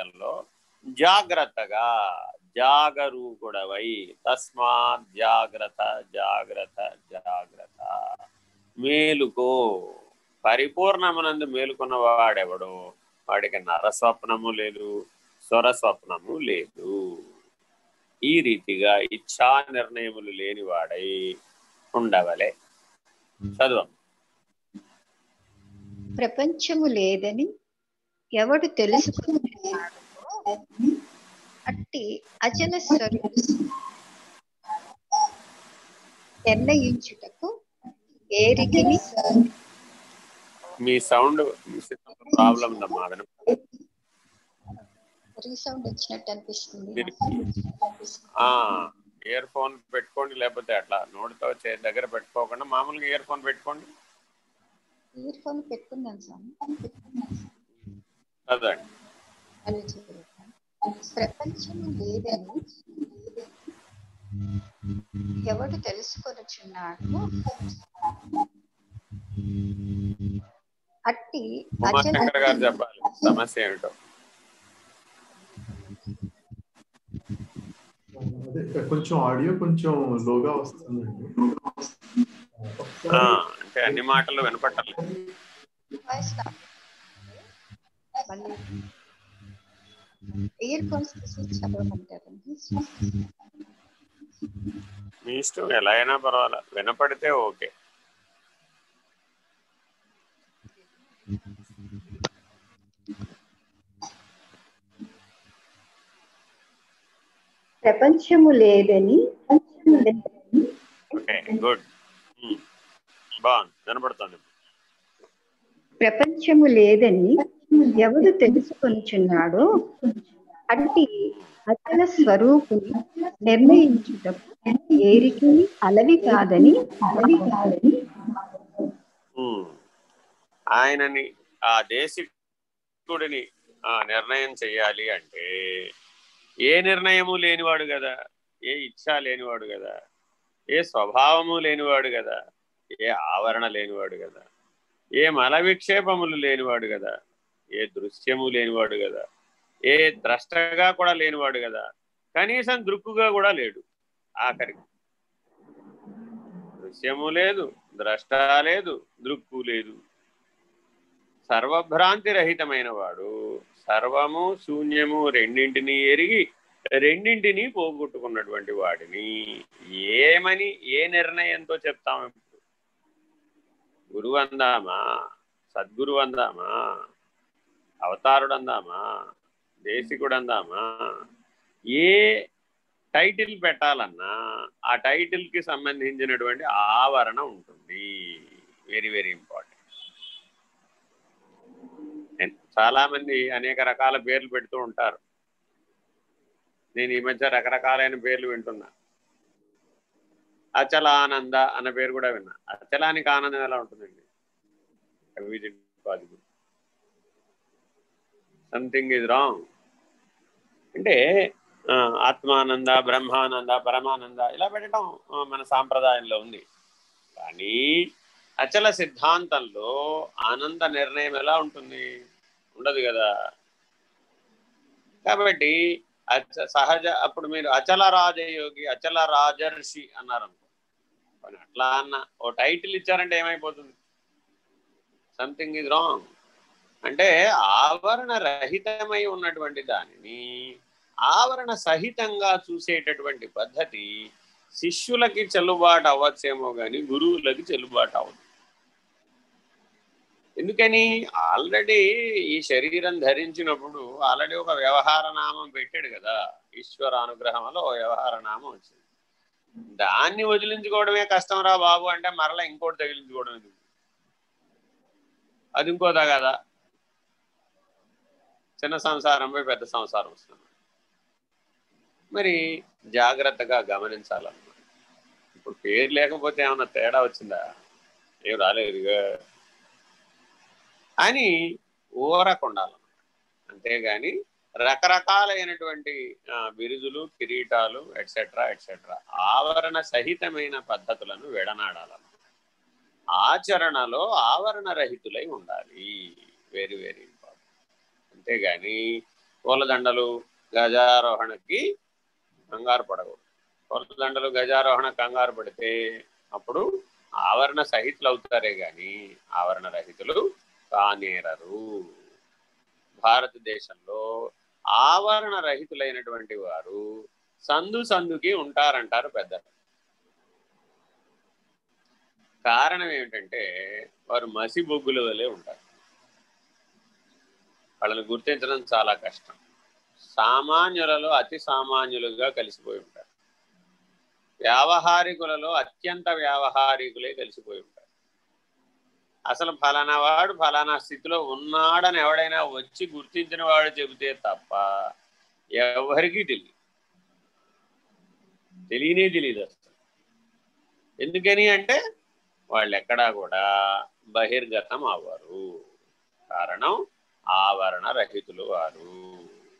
మార్గంలో జాగ్రత్తగా జాగరూకుడవై తస్మాత్ జాగ్రత్త జాగ్రత్త జాగ్రత్త. మేలుకో. పరిపూర్ణమునందు మేలుకున్న వాడెవడు వాడికి నరస్వప్నము లేదు స్వరస్వప్నము లేదు. ఈ రీతిగా ఇచ్ఛా నిర్ణయములు లేని వాడై ఉండవలే చదువు ప్రపంచము లేదని ఎవడు తెలుసుకున్నాడో అట్టి అచల స్వరూపం నిర్ణయించుటకు ఏరికి మీ సౌండ్ ప్రాబ్లం ఉందమ్మా రీసౌండ్ వచ్చినట్టు అనిపిస్తుంది. ఇయర్ ఫోన్ పెట్టుకోండి లేకపోతే అట్లా నోటితో చే దగ్గర పెట్టుకోకుండా మామూలుగా ఇయర్ ఫోన్ పెట్టుకోండి. ఇయర్ ఫోన్ పెట్టుకున్నాను సార్. ప్రపంచము లేదని ఎవడు తెలుసుకొనుచున్నాడు అట్టి చెప్పాలి. సమస్య ఏమిటో. కొంచెం ఆడియో కొంచెం లోగా వస్తుందండి. ఆ, అంటే అన్ని మాటలు వినపట్టలేదు ఇయర్ ఫోన్స్ చదవమంటారండి మీ ఇష్టం ఎలా అయినా పర్వాలేదు వినపడితే ఓకే. ప్రపంచము లేదని ఓకే గుడ్. బాగుంది వినపడుతుంది. ప్రపంచము లేదని ఎవడు తెలుసుకొనుచున్నాడో అట్టి అచల స్వరూపుని నిర్ణయించుటకు ఏరికి అలవి కాదని అలవి కాదని ఆయనని ఆ దేశికుడిని ఆ నిర్ణయం చెయ్యాలి అంటే ఏ నిర్ణయము లేనివాడు కదా ఏ ఇచ్ఛ లేనివాడు కదా ఏ స్వభావము లేనివాడు కదా ఏ ఆవరణ లేనివాడు కదా ఏ మల విక్షేపములు లేనివాడు కదా ఏ దృశ్యము లేనివాడు కదా ఏ ద్రష్టగా కూడా లేనివాడు కదా కనీసం దృక్కుగా కూడా లేడు. ఆఖరికి. దృశ్యము లేదు ద్రష్ట లేదు దృక్కు లేదు. సర్వభ్రాంతి రహితమైన వాడు సర్వము శూన్యము రెండింటిని ఎరిగి రెండింటిని పోగొట్టుకున్నటువంటి వాడిని ఏమని ఏ నిర్ణయంతో చెప్తాం ఇప్పుడు? గురువు అందామా? సద్గురువు అందామా? అవతారుడందామా? అందామా దేశికుడు అందామా ఏ టైటిల్ పెట్టాలన్నా ఆ టైటిల్కి సంబంధించినటువంటి ఆవరణ ఉంటుంది. వెరీ వెరీ ఇంపార్టెంట్ చాలా మంది అనేక రకాల పేర్లు పెడుతూ ఉంటారు. నేను ఈ మధ్య రకరకాలైన పేర్లు వింటున్నా. అచలానంద అన్న పేరు కూడా విన్నా. అచలానికి ఆనందం ఎలా ఉంటుందండి? పాసిబుల్ సంథింగ్ ఇస్ రాంగ్ అంటే ఆత్మానంద బ్రహ్మానంద పరమానంద ఇలా పెట్టడం మన సాంప్రదాయంలో ఉంది. కానీ అచల సిద్ధాంతంలో ఆనంద నిర్ణయం ఎలా ఉంటుంది? ఉండదు కదా. కాబట్టి అచ- సహజ అప్పుడు మీరు అచల రాజయోగి అచల రాజర్షి అన్నారు అనుకో అట్లా అన్న ఓ టైటిల్ ఇచ్చారంటే ఏమైపోతుంది? సంథింగ్ ఇస్ రాంగ్ అంటే ఆవరణ రహితమై ఉన్నటువంటి దానిని ఆవరణ సహితంగా చూసేటటువంటి పద్ధతి శిష్యులకి చెల్లుబాటు అవ్వచ్చేమో కానీ గురువులకి చెల్లుబాటు అవ్వదు. ఎందుకని ఆల్రెడీ ఈ శరీరం ధరించినప్పుడు ఆల్రెడీ ఒక వ్యవహార నామం పెట్టాడు కదా ఈశ్వర అనుగ్రహంలో ఓ వ్యవహార నామం వచ్చింది. దాన్ని వదిలించుకోవడమే కష్టం రా బాబు అంటే మరలా ఇంకోటి తగిలించుకోవడం అది ఇంకోదా కదా? చిన్న సంసారంపై పెద్ద సంసారం వస్తుంది. మరి జాగ్రత్తగా గమనించాలన్నమాట ఇప్పుడు పేరు లేకపోతే ఏమన్నా తేడా వచ్చిందా? ఏం రాలేదుగా అని ఊరకుండాలన్నమాట అంతేగాని రకరకాలైనటువంటి బిరుదులు కిరీటాలు ఎట్సెట్రా ఎట్సెట్రా ఆవరణ సహితమైన పద్ధతులను విడనాడాలన్నమాట ఆచరణలో ఆవరణ రహితులై ఉండాలి. వెరీ వెరీ అంతేగాని పూలదండలు గజారోహణకి కంగారు పడకూడదు. పూలదండలు గజారోహణ కంగారు పడితే అప్పుడు ఆవరణ సహితులు అవుతారే గాని ఆవరణ రహితులు కానేరరు. భారతదేశంలో ఆవరణ రహితులైనటువంటి వారు సందు సందుకి ఉంటారంటారు పెద్దలు. కారణం ఏమిటంటే వారు మసి బొగ్గుల వలె ఉంటారు. వాళ్ళని గుర్తించడం చాలా కష్టం. సామాన్యులలో అతి సామాన్యులుగా కలిసిపోయి ఉంటారు. వ్యావహారికులలో అత్యంత వ్యావహారికులే కలిసిపోయి ఉంటారు. అసలు ఫలానా వాడు ఫలానా స్థితిలో ఉన్నాడని ఎవడైనా వచ్చి గుర్తించిన వాడు చెబితే తప్ప ఎవరికీ తెలియదు తెలియనే తెలియదు అసలు. ఎందుకని అంటే వాళ్ళు ఎక్కడా కూడా బహిర్గతం అవ్వరు. కారణం ఆవరణ రహితులు వారు.